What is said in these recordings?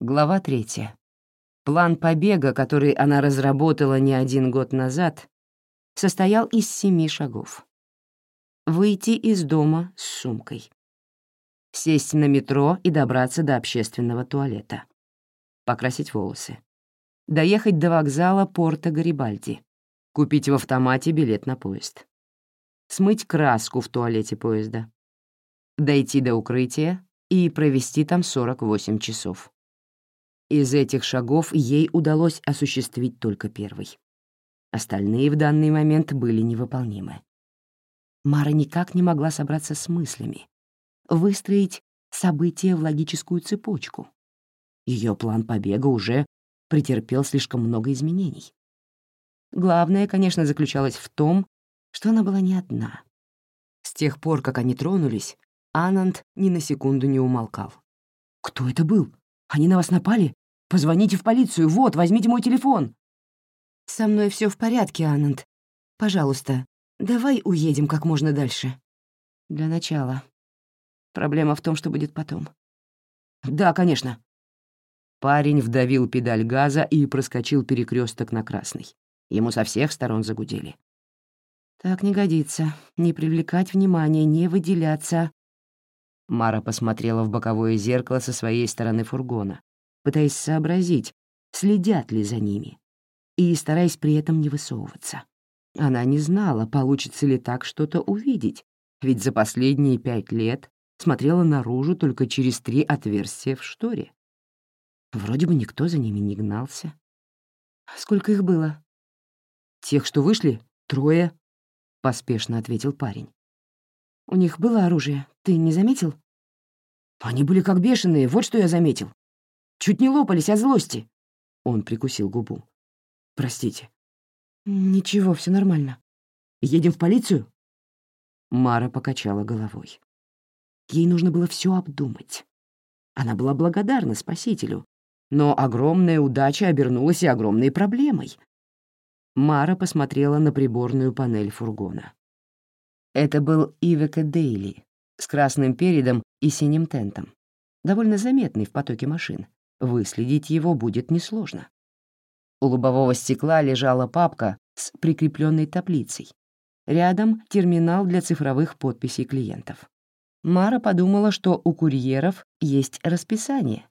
Глава третья. План побега, который она разработала не один год назад, состоял из семи шагов. Выйти из дома с сумкой. Сесть на метро и добраться до общественного туалета. Покрасить волосы. Доехать до вокзала порта Гарибальди. Купить в автомате билет на поезд. Смыть краску в туалете поезда. Дойти до укрытия и провести там 48 часов. Из этих шагов ей удалось осуществить только первый. Остальные в данный момент были невыполнимы. Мара никак не могла собраться с мыслями, выстроить события в логическую цепочку. Ее план побега уже претерпел слишком много изменений. Главное, конечно, заключалось в том, что она была не одна. С тех пор, как они тронулись, Ананд ни на секунду не умолкал. «Кто это был? Они на вас напали? Позвоните в полицию. Вот, возьмите мой телефон». «Со мной все в порядке, Ананд. Пожалуйста, давай уедем как можно дальше». «Для начала. Проблема в том, что будет потом». «Да, конечно». Парень вдавил педаль газа и проскочил перекресток на красный. Ему со всех сторон загудели. «Так не годится. Не привлекать внимание, не выделяться». Мара посмотрела в боковое зеркало со своей стороны фургона, пытаясь сообразить, следят ли за ними, и стараясь при этом не высовываться. Она не знала, получится ли так что-то увидеть, ведь за последние пять лет смотрела наружу только через три отверстия в шторе. Вроде бы никто за ними не гнался. «Сколько их было?» «Тех, что вышли, трое», — поспешно ответил парень. «У них было оружие, ты не заметил?» «Они были как бешеные, вот что я заметил. Чуть не лопались от злости. Он прикусил губу. Простите. Ничего, все нормально. Едем в полицию? Мара покачала головой. Ей нужно было все обдумать. Она была благодарна спасителю, но огромная удача обернулась и огромной проблемой. Мара посмотрела на приборную панель фургона. Это был Ивека Дейли с красным передом и синим тентом, довольно заметный в потоке машин. Выследить его будет несложно. У лобового стекла лежала папка с прикрепленной таблицей. Рядом терминал для цифровых подписей клиентов. Мара подумала, что у курьеров есть расписание,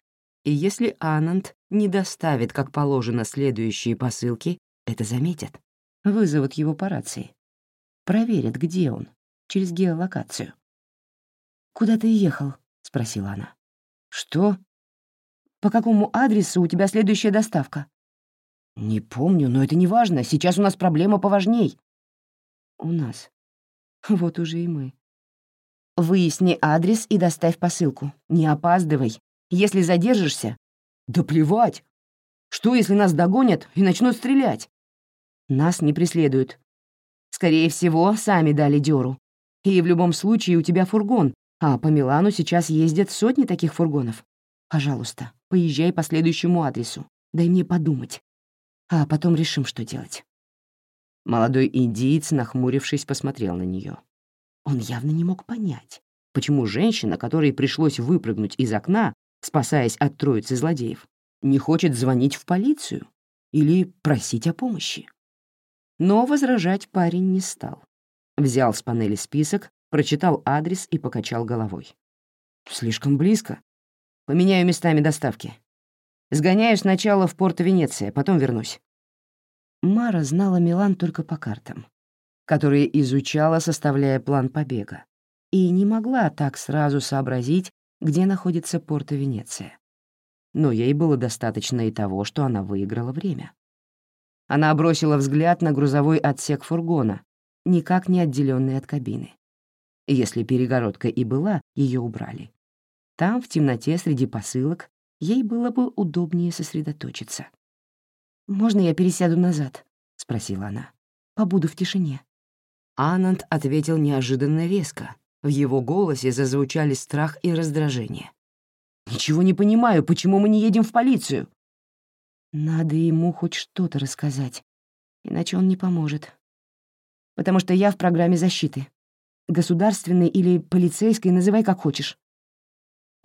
и если Ананд не доставит, как положено, следующие посылки, это заметят. Вызовут его по рации. Проверят, где он, через геолокацию. «Куда ты ехал?» — спросила она. «Что?» По какому адресу у тебя следующая доставка?» «Не помню, но это не важно. Сейчас у нас проблема поважней». «У нас. Вот уже и мы». «Выясни адрес и доставь посылку. Не опаздывай. Если задержишься...» «Да плевать! Что, если нас догонят и начнут стрелять?» «Нас не преследуют. Скорее всего, сами дали дёру. И в любом случае у тебя фургон, а по Милану сейчас ездят сотни таких фургонов. Пожалуйста, поезжай по следующему адресу. Дай мне подумать. А потом решим, что делать». Молодой индиец, нахмурившись, посмотрел на нее. Он явно не мог понять, почему женщина, которой пришлось выпрыгнуть из окна, спасаясь от троицы злодеев, не хочет звонить в полицию или просить о помощи. Но возражать парень не стал. Взял с панели список, прочитал адрес и покачал головой. «Слишком близко. Поменяю местами доставки. Сгоняю сначала в порт Венеция, потом вернусь». Мара знала Милан только по картам, которые изучала, составляя план побега, и не могла так сразу сообразить, где находится порт Венеция. Но ей было достаточно и того, что она выиграла время. Она бросила взгляд на грузовой отсек фургона, никак не отделенный от кабины. Если перегородка и была, ее убрали. Там, в темноте среди посылок, ей было бы удобнее сосредоточиться. «Можно я пересяду назад?» — спросила она. «Побуду в тишине». Ананд ответил неожиданно резко. В его голосе зазвучали страх и раздражение. «Ничего не понимаю, почему мы не едем в полицию?» Надо ему хоть что-то рассказать, иначе он не поможет. Потому что я в программе защиты. Государственной или полицейской, называй как хочешь.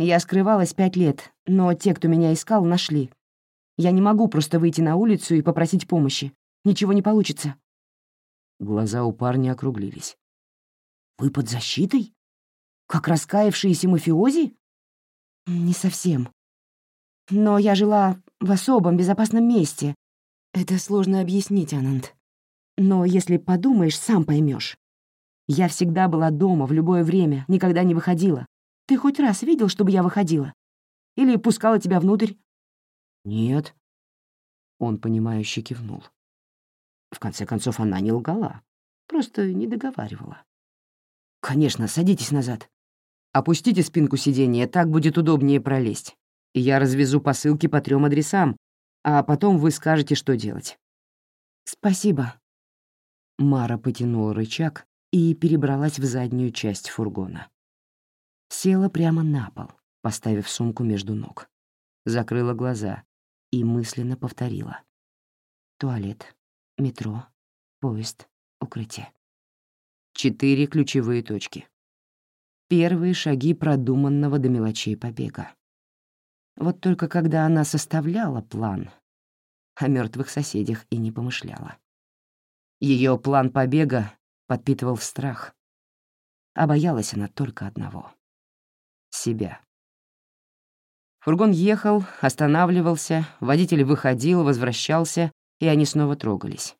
Я скрывалась пять лет, но те, кто меня искал, нашли. Я не могу просто выйти на улицу и попросить помощи. Ничего не получится». Глаза у парня округлились. «Вы под защитой? Как раскаявшиеся мафиози?» «Не совсем. Но я жила в особом безопасном месте. Это сложно объяснить, Ананд. Но если подумаешь, сам поймешь. Я всегда была дома в любое время, никогда не выходила. Ты хоть раз видел, чтобы я выходила? Или пускала тебя внутрь?» «Нет». Он, понимающе кивнул. В конце концов, она не лгала, просто не договаривала. «Конечно, садитесь назад. Опустите спинку сиденья, так будет удобнее пролезть. И я развезу посылки по трем адресам, а потом вы скажете, что делать». «Спасибо». Мара потянула рычаг и перебралась в заднюю часть фургона. Села прямо на пол, поставив сумку между ног. Закрыла глаза и мысленно повторила. Туалет, метро, поезд, укрытие. Четыре ключевые точки. Первые шаги продуманного до мелочей побега. Вот только когда она составляла план, о мертвых соседях и не помышляла. Ее план побега подпитывал страх. А боялась она только одного — себя. Фургон ехал, останавливался, водитель выходил, возвращался, и они снова трогались.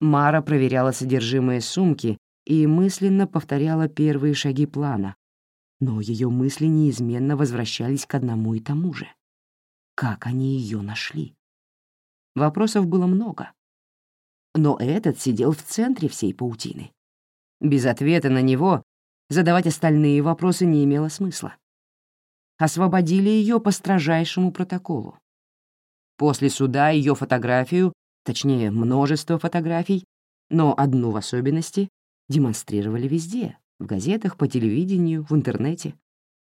Мара проверяла содержимое сумки и мысленно повторяла первые шаги плана, но ее мысли неизменно возвращались к одному и тому же. Как они ее нашли? Вопросов было много. Но этот сидел в центре всей паутины. Без ответа на него задавать остальные вопросы не имело смысла. Освободили ее по строжайшему протоколу. После суда ее фотографию, точнее, множество фотографий, но одну в особенности, демонстрировали везде — в газетах, по телевидению, в интернете.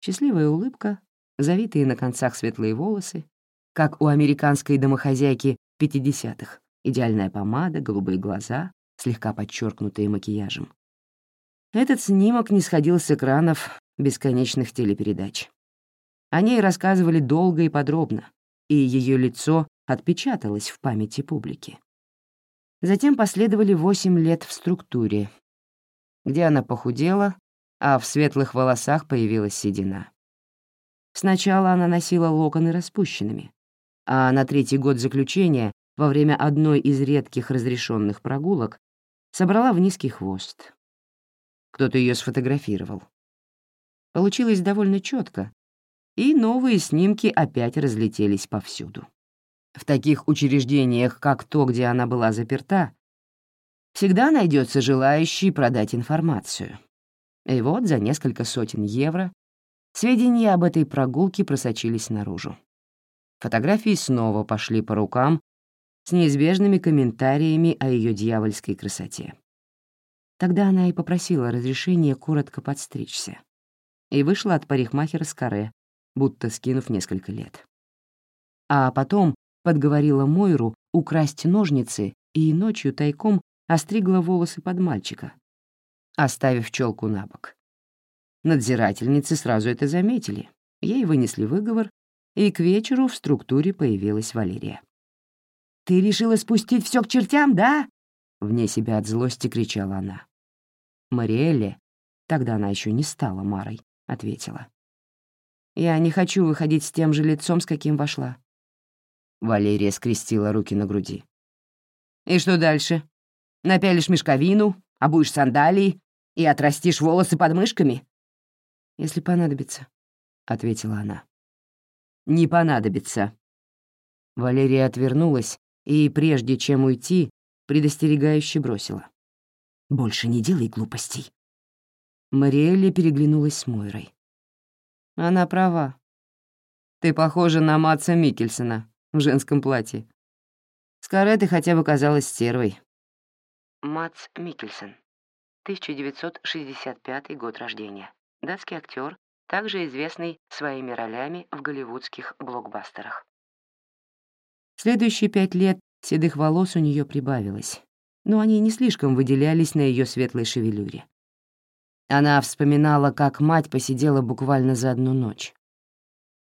Счастливая улыбка, завитые на концах светлые волосы, как у американской домохозяйки 50-х, идеальная помада, голубые глаза, слегка подчеркнутые макияжем. Этот снимок не сходил с экранов бесконечных телепередач. О ней рассказывали долго и подробно, и ее лицо отпечаталось в памяти публики. Затем последовали восемь лет в структуре, где она похудела, а в светлых волосах появилась седина. Сначала она носила локоны распущенными, а на третий год заключения, во время одной из редких разрешенных прогулок, собрала в низкий хвост. Кто-то ее сфотографировал. Получилось довольно четко, и новые снимки опять разлетелись повсюду. В таких учреждениях, как то, где она была заперта, всегда найдется желающий продать информацию. И вот за несколько сотен евро сведения об этой прогулке просочились наружу. Фотографии снова пошли по рукам с неизбежными комментариями о ее дьявольской красоте. Тогда она и попросила разрешения коротко подстричься и вышла от парикмахера с каре, будто скинув несколько лет. А потом подговорила Мойру украсть ножницы и ночью тайком остригла волосы под мальчика, оставив челку на бок. Надзирательницы сразу это заметили, ей вынесли выговор, и к вечеру в структуре появилась Валерия. «Ты решила спустить все к чертям, да?» Вне себя от злости кричала она. Мариэлле, тогда она еще не стала Марой, ответила. Я не хочу выходить с тем же лицом, с каким вошла». Валерия скрестила руки на груди. «И что дальше? Напялишь мешковину, обуешь сандалии и отрастишь волосы под мышками?» «Если понадобится», — ответила она. «Не понадобится». Валерия отвернулась и, прежде чем уйти, предостерегающе бросила. «Больше не делай глупостей». Мариэлли переглянулась с Мойрой. Она права. Ты похожа на Матса Микельсона в женском платье. Скоро ты хотя бы казалась стервой. Матс Микельсон, 1965 год рождения. Датский актер, также известный своими ролями в голливудских блокбастерах. Следующие пять лет седых волос у нее прибавилось, но они не слишком выделялись на ее светлой шевелюре. Она вспоминала, как мать посидела буквально за одну ночь.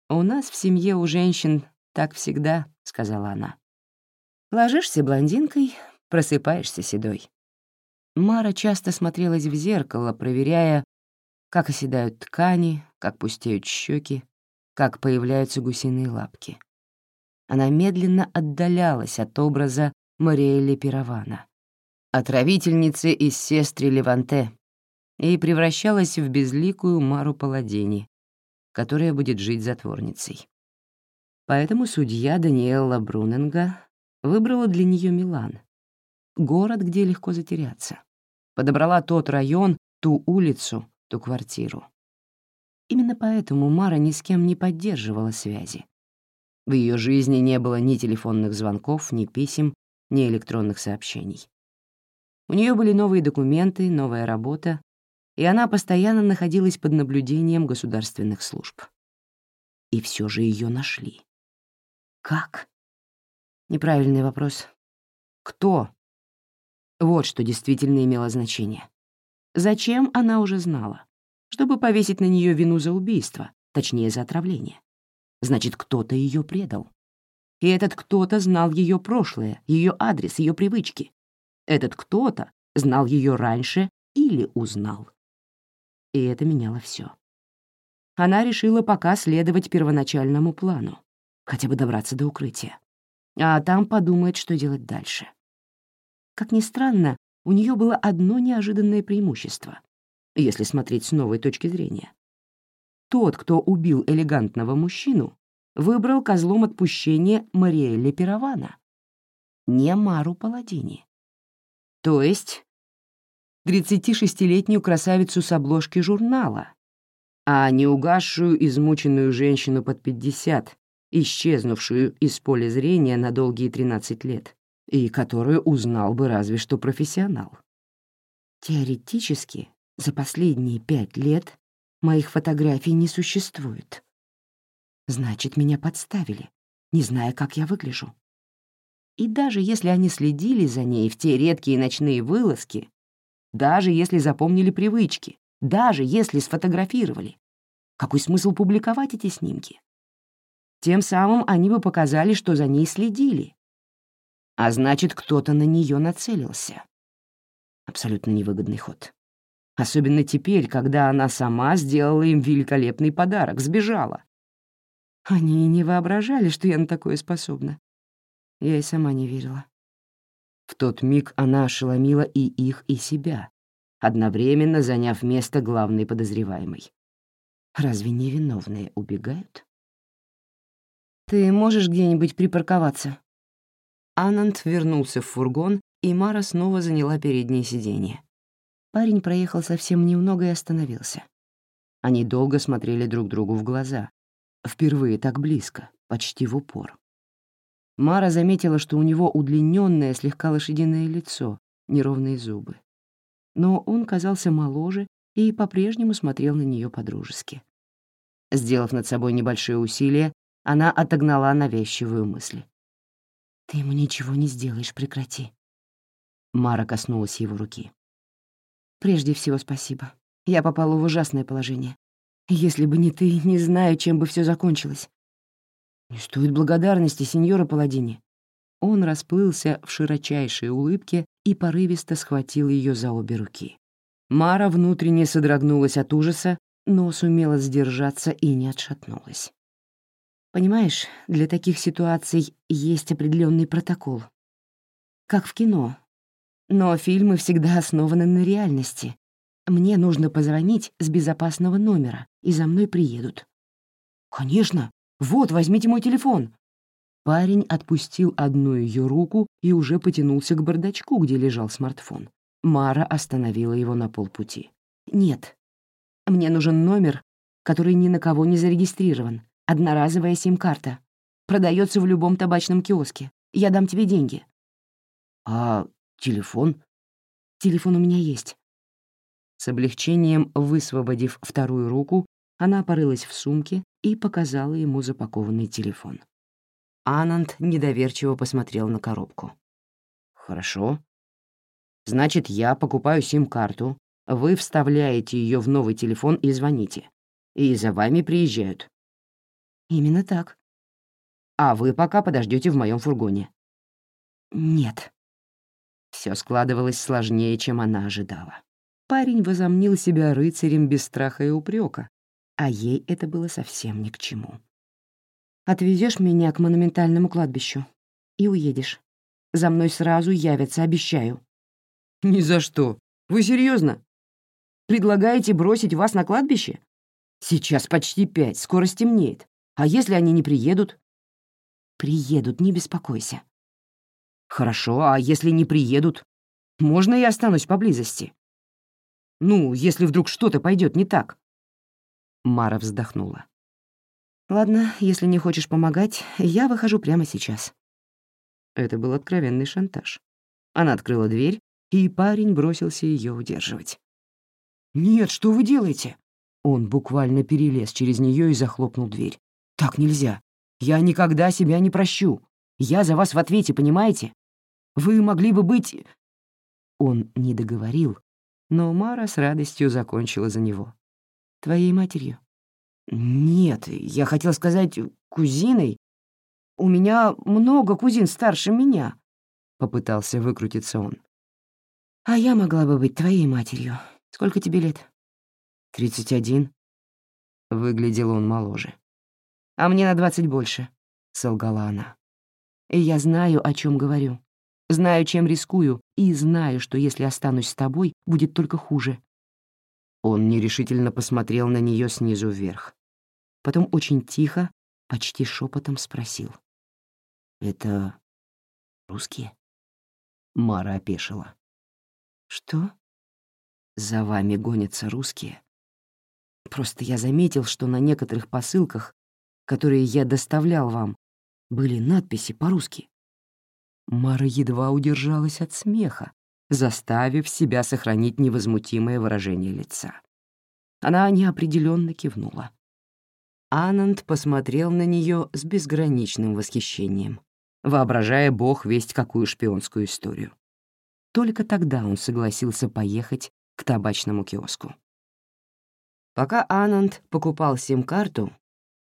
«У нас в семье у женщин так всегда», — сказала она. «Ложишься блондинкой, просыпаешься седой». Мара часто смотрелась в зеркало, проверяя, как оседают ткани, как пустеют щеки, как появляются гусиные лапки. Она медленно отдалялась от образа Мариэлли Пиравана, отравительницы из сестры Леванте, и превращалась в безликую Мару Паладини, которая будет жить затворницей. Поэтому судья Даниэлла Бруненга выбрала для нее Милан, город, где легко затеряться. Подобрала тот район, ту улицу, ту квартиру. Именно поэтому Мара ни с кем не поддерживала связи. В ее жизни не было ни телефонных звонков, ни писем, ни электронных сообщений. У нее были новые документы, новая работа, и она постоянно находилась под наблюдением государственных служб. И все же ее нашли. Как? Неправильный вопрос. Кто? Вот что действительно имело значение. Зачем, она уже знала. Чтобы повесить на нее вину за убийство, точнее, за отравление. Значит, кто-то ее предал. И этот кто-то знал ее прошлое, ее адрес, ее привычки. Этот кто-то знал ее раньше или узнал. И это меняло все. Она решила пока следовать первоначальному плану, хотя бы добраться до укрытия. А там подумает, что делать дальше. Как ни странно, у нее было одно неожиданное преимущество, если смотреть с новой точки зрения. Тот, кто убил элегантного мужчину, выбрал козлом отпущения Мариэлли Пиравана, не Мару Паладини. То есть 36-летнюю красавицу с обложки журнала, а не угасшую измученную женщину под 50, исчезнувшую из поля зрения на долгие 13 лет и которую узнал бы разве что профессионал. Теоретически, за последние пять лет моих фотографий не существует. Значит, меня подставили, не зная, как я выгляжу. И даже если они следили за ней в те редкие ночные вылазки, даже если запомнили привычки, даже если сфотографировали, какой смысл публиковать эти снимки? Тем самым они бы показали, что за ней следили, а значит, кто-то на нее нацелился. Абсолютно невыгодный ход. Особенно теперь, когда она сама сделала им великолепный подарок, сбежала. Они и не воображали, что я на такое способна. Я и сама не верила. В тот миг она ошеломила и их, и себя, одновременно заняв место главной подозреваемой. Разве невиновные убегают? «Ты можешь где-нибудь припарковаться?» Ананд вернулся в фургон, и Мара снова заняла переднее сиденье. Парень проехал совсем немного и остановился. Они долго смотрели друг другу в глаза. Впервые так близко, почти в упор. Мара заметила, что у него удлиненное, слегка лошадиное лицо, неровные зубы. Но он казался моложе и по-прежнему смотрел на нее по-дружески. Сделав над собой небольшие усилия, она отогнала навязчивую мысль. «Ты ему ничего не сделаешь, прекрати». Мара коснулась его руки. «Прежде всего спасибо. Я попала в ужасное положение. Если бы не ты, не знаю, чем бы все закончилось». «Не стоит благодарности, сеньора Паладини». Он расплылся в широчайшей улыбке и порывисто схватил ее за обе руки. Мара внутренне содрогнулась от ужаса, но сумела сдержаться и не отшатнулась. Понимаешь, для таких ситуаций есть определенный протокол. Как в кино. Но фильмы всегда основаны на реальности. Мне нужно позвонить с безопасного номера, и за мной приедут. «Конечно! Вот, возьмите мой телефон!» Парень отпустил одну ее руку и уже потянулся к бардачку, где лежал смартфон. Мара остановила его на полпути. «Нет. Мне нужен номер, который ни на кого не зарегистрирован. Одноразовая сим-карта. Продается в любом табачном киоске. Я дам тебе деньги». «А телефон?» «Телефон у меня есть». С облегчением высвободив вторую руку, она порылась в сумке и показала ему запакованный телефон. Ананд недоверчиво посмотрел на коробку. «Хорошо. Значит, я покупаю сим-карту, вы вставляете ее в новый телефон и звоните. И за вами приезжают. Именно так. А вы пока подождете в моем фургоне. Нет. Все складывалось сложнее, чем она ожидала. Парень возомнил себя рыцарем без страха и упрека, а ей это было совсем ни к чему. Отвезешь меня к монументальному кладбищу и уедешь. За мной сразу явятся, обещаю. Ни за что. Вы серьезно? Предлагаете бросить вас на кладбище? Сейчас почти пять, скоро стемнеет. А если они не приедут? Приедут, не беспокойся. Хорошо, а если не приедут? Можно я останусь поблизости? Ну, если вдруг что-то пойдет не так. Мара вздохнула. Ладно, если не хочешь помогать, я выхожу прямо сейчас. Это был откровенный шантаж. Она открыла дверь, и парень бросился ее удерживать. «Нет, что вы делаете?» Он буквально перелез через нее и захлопнул дверь. «Так нельзя. Я никогда себя не прощу. Я за вас в ответе, понимаете? Вы могли бы быть...» Он не договорил, но Мара с радостью закончила за него. «Твоей матерью?» «Нет, я хотел сказать кузиной. У меня много кузин старше меня», — попытался выкрутиться он. «А я могла бы быть твоей матерью. Сколько тебе лет?» «Тридцать один». Выглядел он моложе. «А мне на двадцать больше», — солгала она. «И я знаю, о чем говорю. Знаю, чем рискую, и знаю, что если останусь с тобой, будет только хуже». Он нерешительно посмотрел на нее снизу вверх. Потом очень тихо, почти шепотом спросил. «Это русские?» Мара опешила. «Что?» «За вами гонятся русские. Просто я заметил, что на некоторых посылках, которые я доставлял вам, были надписи по-русски». Мара едва удержалась от смеха, заставив себя сохранить невозмутимое выражение лица. Она неопределенно кивнула. Ананд посмотрел на нее с безграничным восхищением, воображая бог весть какую шпионскую историю. Только тогда он согласился поехать к табачному киоску. Пока Ананд покупал сим-карту,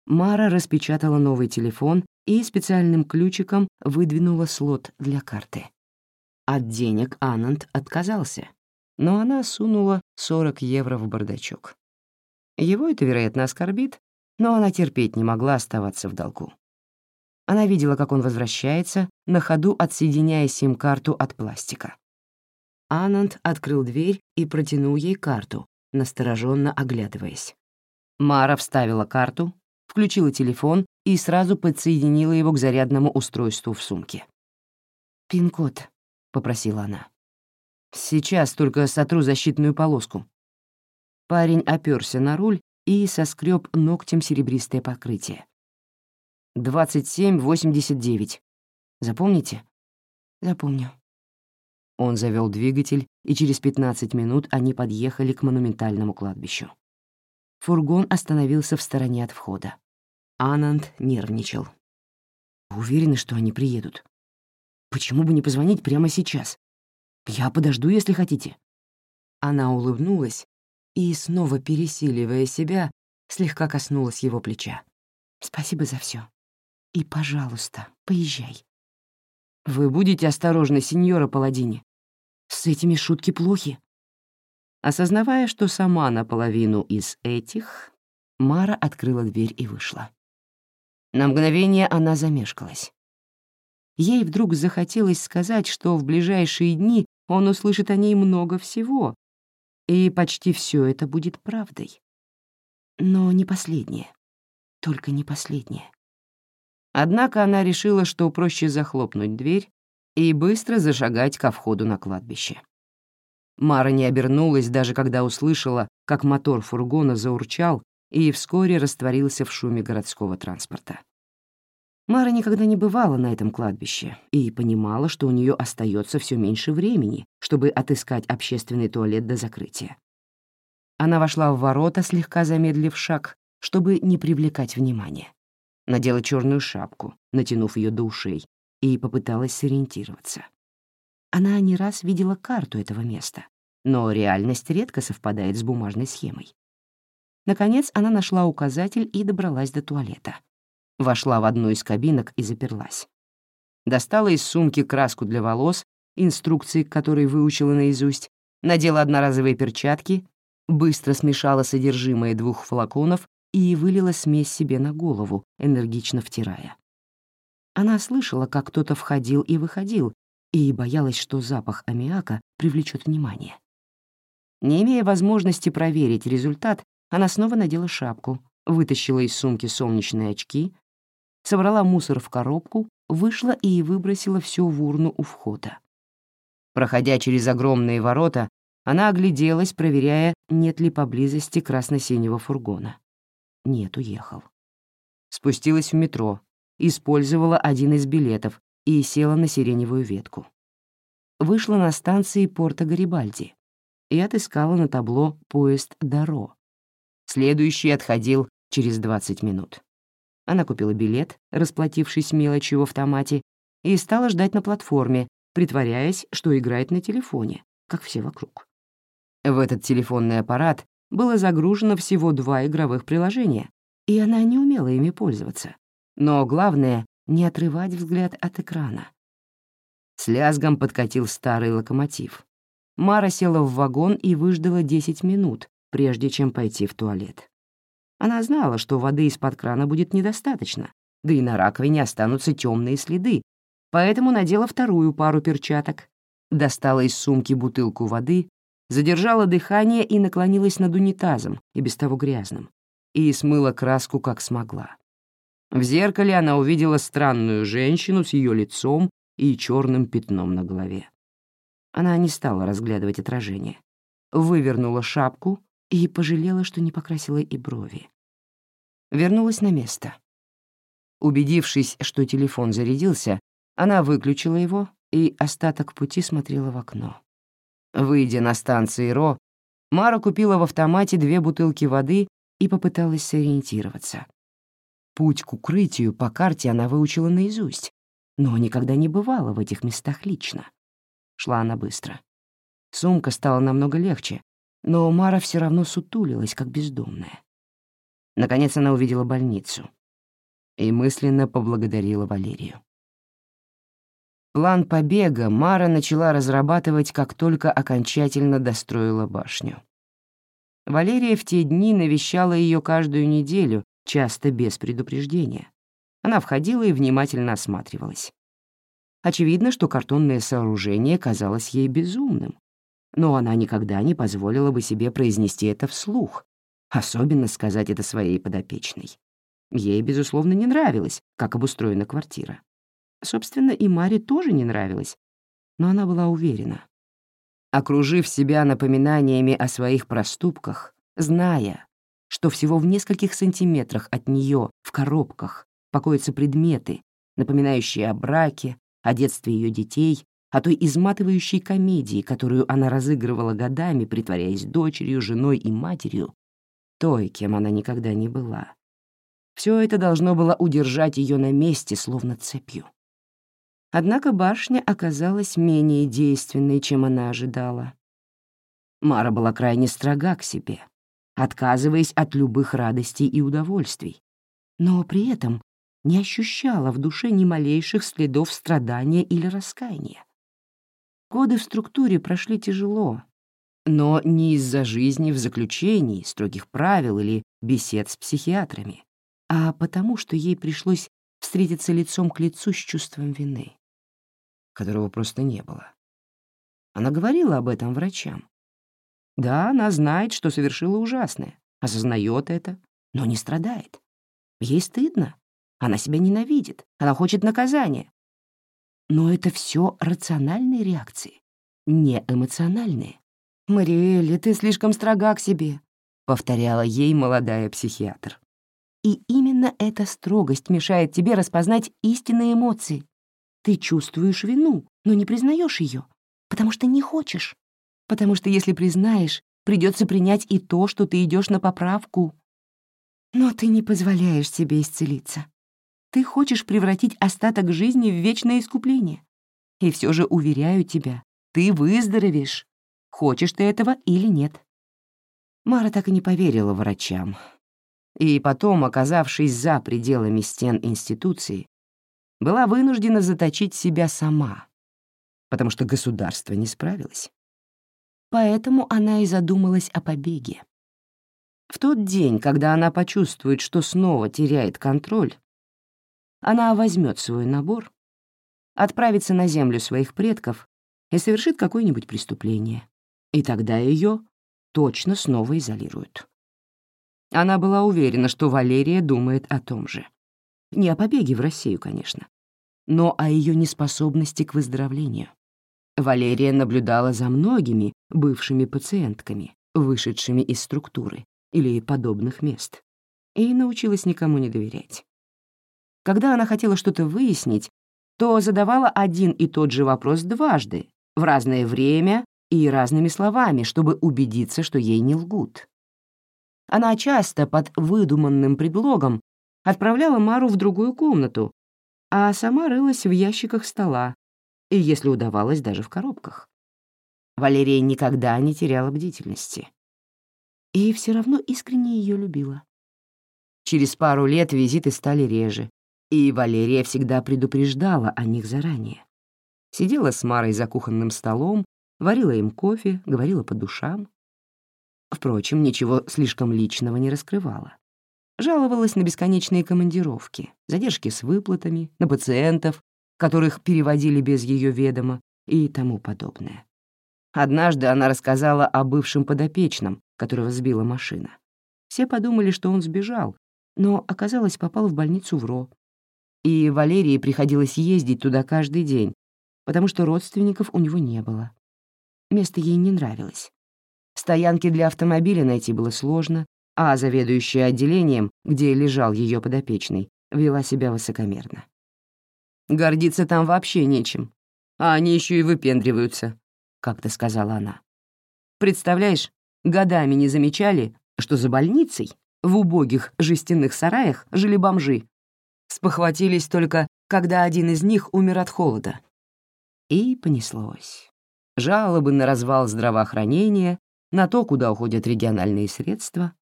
Мара распечатала новый телефон и специальным ключиком выдвинула слот для карты. От денег Ананд отказался, но она сунула 40 евро в бардачок. Его это, вероятно, оскорбит, но она терпеть не могла оставаться в долгу. Она видела, как он возвращается, на ходу отсоединяя сим-карту от пластика. Ананд открыл дверь и протянул ей карту, настороженно оглядываясь. Мара вставила карту, включила телефон и сразу подсоединила его к зарядному устройству в сумке. «Пин-код», — попросила она. «Сейчас только сотру защитную полоску». Парень оперся на руль и соскреб ногтем серебристое покрытие. «Двадцать семь восемьдесят девять. Запомните?» «Запомню». Он завел двигатель, и через 15 минут они подъехали к монументальному кладбищу. Фургон остановился в стороне от входа. Ананд нервничал. «Уверены, что они приедут? Почему бы не позвонить прямо сейчас? Я подожду, если хотите». Она улыбнулась и, снова пересиливая себя, слегка коснулась его плеча. «Спасибо за все. И, пожалуйста, поезжай». «Вы будете осторожны, сеньора Паладини. С этими шутки плохи». Осознавая, что сама наполовину из этих, Мара открыла дверь и вышла. На мгновение она замешкалась. Ей вдруг захотелось сказать, что в ближайшие дни он услышит о ней много всего, и почти все это будет правдой. Но не последнее. Только не последнее. Однако она решила, что проще захлопнуть дверь и быстро зашагать ко входу на кладбище. Мара не обернулась, даже когда услышала, как мотор фургона заурчал и вскоре растворился в шуме городского транспорта. Мара никогда не бывала на этом кладбище и понимала, что у нее остается все меньше времени, чтобы отыскать общественный туалет до закрытия. Она вошла в ворота, слегка замедлив шаг, чтобы не привлекать внимания надела черную шапку, натянув ее до ушей, и попыталась сориентироваться. Она не раз видела карту этого места, но реальность редко совпадает с бумажной схемой. Наконец она нашла указатель и добралась до туалета. Вошла в одну из кабинок и заперлась. Достала из сумки краску для волос, инструкции, которые выучила наизусть, надела одноразовые перчатки, быстро смешала содержимое двух флаконов и вылила смесь себе на голову, энергично втирая. Она слышала, как кто-то входил и выходил, и боялась, что запах аммиака привлечет внимание. Не имея возможности проверить результат, она снова надела шапку, вытащила из сумки солнечные очки, собрала мусор в коробку, вышла и выбросила все в урну у входа. Проходя через огромные ворота, она огляделась, проверяя, нет ли поблизости красно-синего фургона. Нет, уехал. Спустилась в метро, использовала один из билетов и села на сиреневую ветку. Вышла на станции порта Гарибальди и отыскала на табло поезд «Даро». Следующий отходил через 20 минут. Она купила билет, расплатившись мелочью в автомате, и стала ждать на платформе, притворяясь, что играет на телефоне, как все вокруг. В этот телефонный аппарат было загружено всего два игровых приложения, и она не умела ими пользоваться. Но главное — не отрывать взгляд от экрана. С лязгом подкатил старый локомотив. Мара села в вагон и выждала 10 минут, прежде чем пойти в туалет. Она знала, что воды из-под крана будет недостаточно, да и на раковине останутся темные следы, поэтому надела вторую пару перчаток, достала из сумки бутылку воды, задержала дыхание и наклонилась над унитазом, и без того грязным, и смыла краску как смогла. В зеркале она увидела странную женщину с ее лицом и черным пятном на голове. Она не стала разглядывать отражение. Вывернула шапку и пожалела, что не покрасила и брови. Вернулась на место. Убедившись, что телефон зарядился, она выключила его и остаток пути смотрела в окно. Выйдя на станции Ро, Мара купила в автомате две бутылки воды и попыталась сориентироваться. Путь к укрытию по карте она выучила наизусть, но никогда не бывала в этих местах лично. Шла она быстро. Сумка стала намного легче, но Мара все равно сутулилась, как бездомная. Наконец она увидела больницу и мысленно поблагодарила Валерию. План побега Мара начала разрабатывать, как только окончательно достроила башню. Валерия в те дни навещала ее каждую неделю, часто без предупреждения. Она входила и внимательно осматривалась. Очевидно, что картонное сооружение казалось ей безумным, но она никогда не позволила бы себе произнести это вслух, особенно сказать это своей подопечной. Ей, безусловно, не нравилось, как обустроена квартира. Собственно, и Маре тоже не нравилось, но она была уверена. Окружив себя напоминаниями о своих проступках, зная, что всего в нескольких сантиметрах от нее в коробках покоятся предметы, напоминающие о браке, о детстве ее детей, о той изматывающей комедии, которую она разыгрывала годами, притворяясь дочерью, женой и матерью, той, кем она никогда не была. Все это должно было удержать ее на месте, словно цепью. Однако башня оказалась менее действенной, чем она ожидала. Мара была крайне строга к себе, отказываясь от любых радостей и удовольствий, но при этом не ощущала в душе ни малейших следов страдания или раскаяния. Годы в структуре прошли тяжело, но не из-за жизни в заключении, строгих правил или бесед с психиатрами, а потому что ей пришлось встретиться лицом к лицу с чувством вины, которого просто не было. Она говорила об этом врачам. Да, она знает, что совершила ужасное, осознает это, но не страдает. Ей стыдно, она себя ненавидит, она хочет наказания. Но это все рациональные реакции, не эмоциональные. «Мариэлли, ты слишком строга к себе», — повторяла ей молодая психиатр. И именно эта строгость мешает тебе распознать истинные эмоции. Ты чувствуешь вину, но не признаешь ее, потому что не хочешь. Потому что если признаешь, придется принять и то, что ты идешь на поправку. Но ты не позволяешь себе исцелиться. Ты хочешь превратить остаток жизни в вечное искупление. И все же, уверяю тебя, ты выздоровеешь, хочешь ты этого или нет. Мара так и не поверила врачам. и потом, оказавшись за пределами стен институции, была вынуждена заточить себя сама, потому что государство не справилось. Поэтому она и задумалась о побеге. В тот день, когда она почувствует, что снова теряет контроль, она возьмет свой набор, отправится на землю своих предков и совершит какое-нибудь преступление. И тогда ее точно снова изолируют. Она была уверена, что Валерия думает о том же. Не о побеге в Россию, конечно, но о ее неспособности к выздоровлению. Валерия наблюдала за многими бывшими пациентками, вышедшими из структуры или подобных мест, и научилась никому не доверять. Когда она хотела что-то выяснить, то задавала один и тот же вопрос дважды, в разное время и разными словами, чтобы убедиться, что ей не лгут. Она часто под выдуманным предлогом отправляла Мару в другую комнату, а сама рылась в ящиках стола, и, если удавалось, даже в коробках. Валерия никогда не теряла бдительности. И все равно искренне ее любила. Через пару лет визиты стали реже, и Валерия всегда предупреждала о них заранее. Сидела с Марой за кухонным столом, варила им кофе, говорила по душам. Впрочем, ничего слишком личного не раскрывала. Жаловалась на бесконечные командировки, задержки с выплатами, на пациентов, которых переводили без ее ведома и тому подобное. Однажды она рассказала о бывшем подопечном, которого сбила машина. Все подумали, что он сбежал, но, оказалось, попал в больницу в РО, и Валерии приходилось ездить туда каждый день, потому что родственников у него не было. Место ей не нравилось. Стоянки для автомобиля найти было сложно, а заведующая отделением, где лежал ее подопечный, вела себя высокомерно. «Гордиться там вообще нечем, а они еще и выпендриваются», — как-то сказала она. «Представляешь, годами не замечали, что за больницей в убогих жестяных сараях жили бомжи, спохватились только, когда один из них умер от холода. И понеслось. Жалобы на развал здравоохранения, на то, куда уходят региональные средства.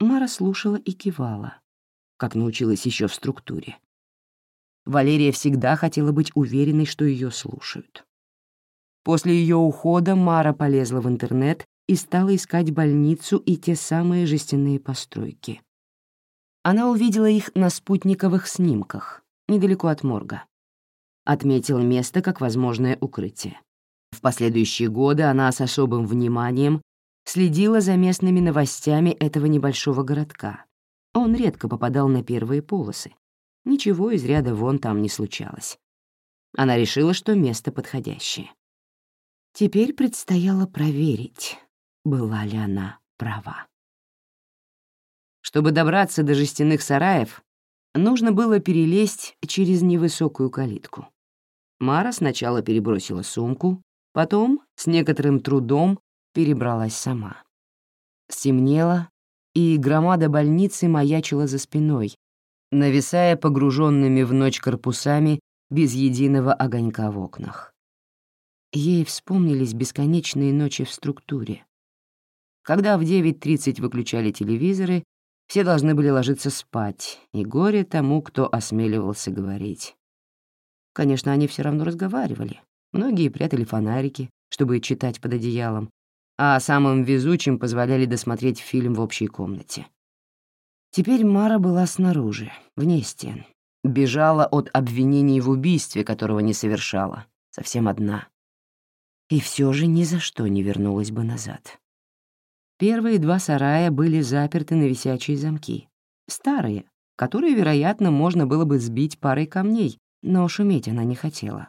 Мара слушала и кивала, как научилась еще в структуре. Валерия всегда хотела быть уверенной, что ее слушают. После ее ухода Мара полезла в интернет и стала искать больницу и те самые жестяные постройки. Она увидела их на спутниковых снимках, недалеко от морга. Отметила место как возможное укрытие. В последующие годы она с особым вниманием следила за местными новостями этого небольшого городка. Он редко попадал на первые полосы. Ничего из ряда вон там не случалось. Она решила, что место подходящее. Теперь предстояло проверить, была ли она права. Чтобы добраться до жестяных сараев, нужно было перелезть через невысокую калитку. Мара сначала перебросила сумку, потом, с некоторым трудом, перебралась сама. Стемнело, и громада больницы маячила за спиной, нависая погруженными в ночь корпусами без единого огонька в окнах. Ей вспомнились бесконечные ночи в структуре. Когда в 9.30 выключали телевизоры, все должны были ложиться спать, и горе тому, кто осмеливался говорить. Конечно, они все равно разговаривали. Многие прятали фонарики, чтобы читать под одеялом, а самым везучим позволяли досмотреть фильм в общей комнате. Теперь Мара была снаружи, вне стен. Бежала от обвинений в убийстве, которого не совершала, совсем одна. И все же ни за что не вернулась бы назад. Первые два сарая были заперты на висячие замки. Старые, которые, вероятно, можно было бы сбить парой камней, но шуметь она не хотела.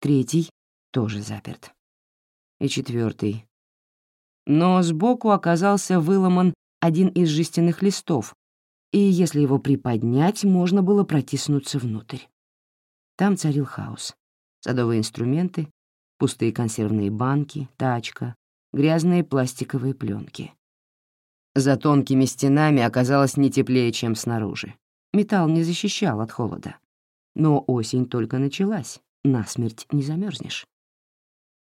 Третий тоже заперт. И четвертый. Но сбоку оказался выломан один из жестяных листов, и если его приподнять, можно было протиснуться внутрь. Там царил хаос. Садовые инструменты, пустые консервные банки, тачка, грязные пластиковые пленки. За тонкими стенами оказалось не теплее, чем снаружи. Металл не защищал от холода. Но осень только началась, насмерть не замерзнешь.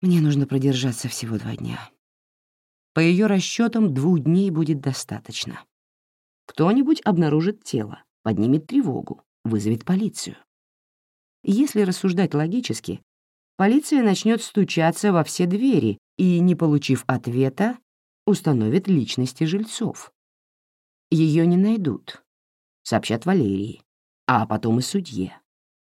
Мне нужно продержаться всего два дня. По ее расчетам, двух дней будет достаточно. Кто-нибудь обнаружит тело, поднимет тревогу, вызовет полицию. Если рассуждать логически, полиция начнет стучаться во все двери и, не получив ответа, установит личности жильцов. Ее не найдут, сообщат Валерии, а потом и судье.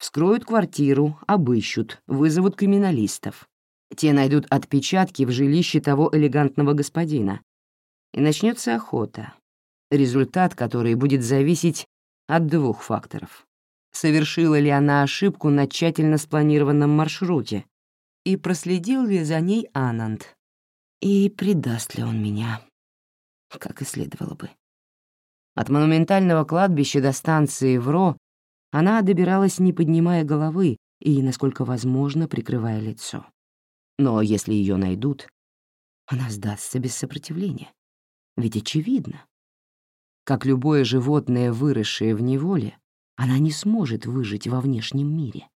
Вскроют квартиру, обыщут, вызовут криминалистов. Те найдут отпечатки в жилище того элегантного господина. И начнется охота, результат которой будет зависеть от двух факторов совершила ли она ошибку на тщательно спланированном маршруте и проследил ли за ней Ананд, и предаст ли он меня, как и следовало бы. От монументального кладбища до станции Вро она добиралась, не поднимая головы и, насколько возможно, прикрывая лицо. Но если ее найдут, она сдастся без сопротивления. Ведь очевидно. Как любое животное, выросшее в неволе, она не сможет выжить во внешнем мире.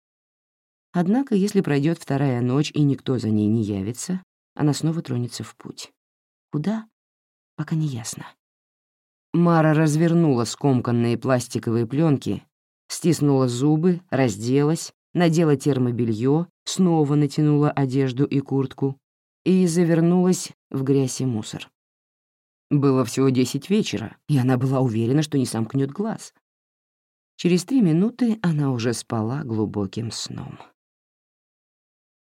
Однако, если пройдет вторая ночь и никто за ней не явится, она снова тронется в путь. Куда? Пока не ясно. Мара развернула скомканные пластиковые пленки, стиснула зубы, разделась, надела термобелье, снова натянула одежду и куртку и завернулась в грязь и мусор. Было всего десять вечера, и она была уверена, что не сомкнет глаз. Через три минуты она уже спала глубоким сном.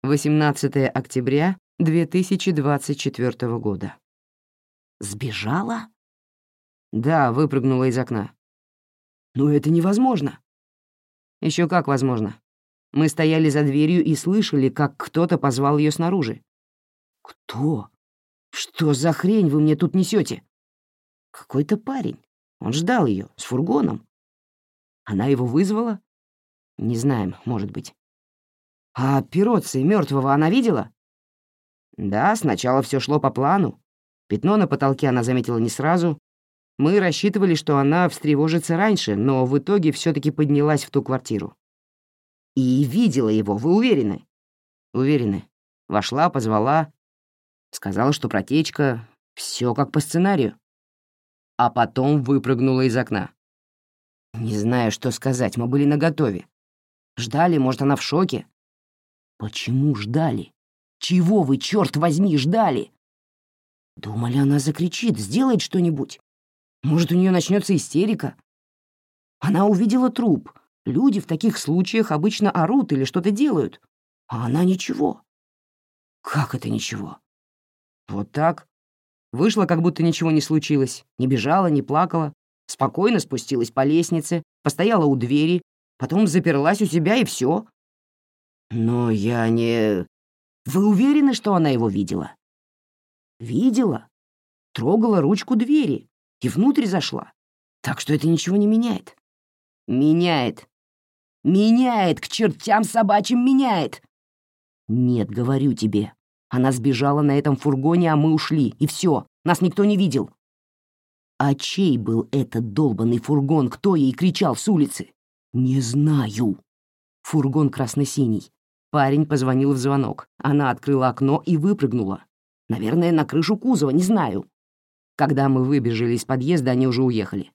18 октября 2024 года. Сбежала? Да, выпрыгнула из окна. Но это невозможно. Еще как возможно. Мы стояли за дверью и слышали, как кто-то позвал ее снаружи. Кто? Что за хрень вы мне тут несете? Какой-то парень. Он ждал ее с фургоном. Она его вызвала? Не знаем, может быть. А пироции мертвого она видела? Да, сначала все шло по плану. Пятно на потолке она заметила не сразу. Мы рассчитывали, что она встревожится раньше, но в итоге все таки поднялась в ту квартиру. И видела его, вы уверены? Уверены. Вошла, позвала, сказала, что протечка, все как по сценарию. А потом выпрыгнула из окна. Не знаю, что сказать, мы были наготове. Ждали, может, она в шоке? Почему ждали? Чего вы, черт возьми, ждали? Думали, она закричит, сделает что-нибудь. Может, у нее начнется истерика? Она увидела труп. Люди в таких случаях обычно орут или что-то делают. А она ничего. Как это ничего? Вот так. Вышла, как будто ничего не случилось. Не бежала, не плакала. Спокойно спустилась по лестнице, постояла у двери, потом заперлась у себя и все. Но я не... Вы уверены, что она его видела? Видела. Трогала ручку двери и внутрь зашла. Так что это ничего не меняет. Меняет. Меняет, к чертям собачьим меняет. Нет, говорю тебе. Она сбежала на этом фургоне, а мы ушли, и все. Нас никто не видел. А чей был этот долбанный фургон, кто ей кричал с улицы? Не знаю. Фургон красно-синий. Парень позвонил в звонок. Она открыла окно и выпрыгнула. Наверное, на крышу кузова, не знаю. Когда мы выбежали из подъезда, они уже уехали.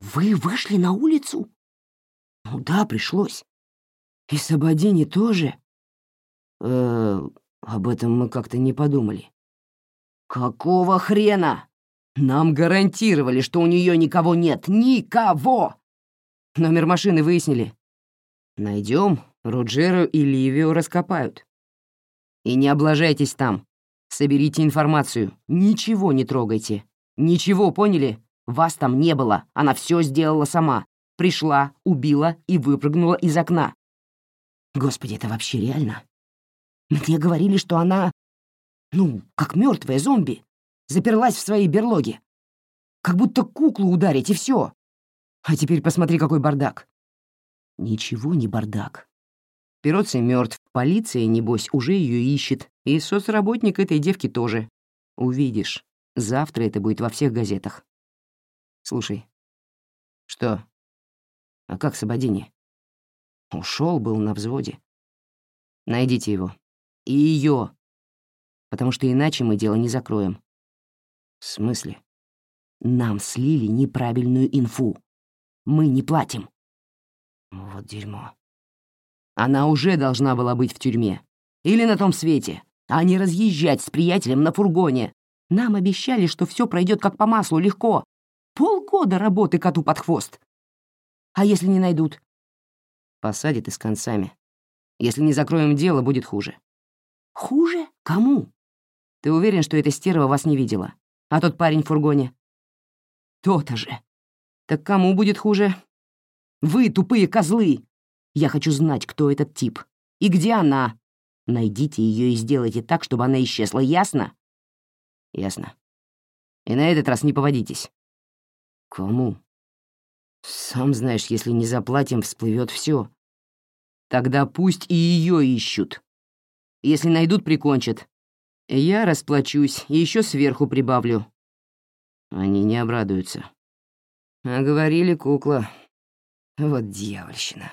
«Вы вышли на улицу?» «Ну да, пришлось. И Сабадини тоже?» «Э, об этом мы как-то не подумали». «Какого хрена?» Нам гарантировали, что у нее никого нет. Никого! Номер машины выяснили. Найдем, Роджеру и Ливио раскопают. И не облажайтесь там. Соберите информацию. Ничего не трогайте. Ничего, поняли? Вас там не было. Она все сделала сама. Пришла, убила и выпрыгнула из окна. Господи, это вообще реально? Мне говорили, что она... Ну, как мертвая зомби заперлась в своей берлоге. Как будто куклу ударить, и все. А теперь посмотри, какой бардак. Ничего не бардак. Пироций мертв, полиция, небось, уже ее ищет, и соцработник этой девки тоже. Увидишь, завтра это будет во всех газетах. Слушай. Что? А как Сабадини? Ушел, был на взводе. Найдите его. И ее. Потому что иначе мы дело не закроем. «В смысле?» Нам слили неправильную инфу. Мы не платим. Вот дерьмо. Она уже должна была быть в тюрьме. Или на том свете, а не разъезжать с приятелем на фургоне. Нам обещали, что все пройдет как по маслу, легко. Полгода работы коту под хвост. А если не найдут? Посадят и с концами. Если не закроем дело, будет хуже. Хуже? Кому? Ты уверен, что эта стерва вас не видела? А тот парень в фургоне? То-то же. Так кому будет хуже? Вы, тупые козлы! Я хочу знать, кто этот тип. И где она. Найдите ее и сделайте так, чтобы она исчезла, ясно? Ясно. И на этот раз не поводитесь. Кому? Сам знаешь, если не заплатим, всплывет все. Тогда пусть и ее ищут. Если найдут, прикончат. Я расплачусь и еще сверху прибавлю. Они не обрадуются. А говорили, кукла. Вот дьявольщина.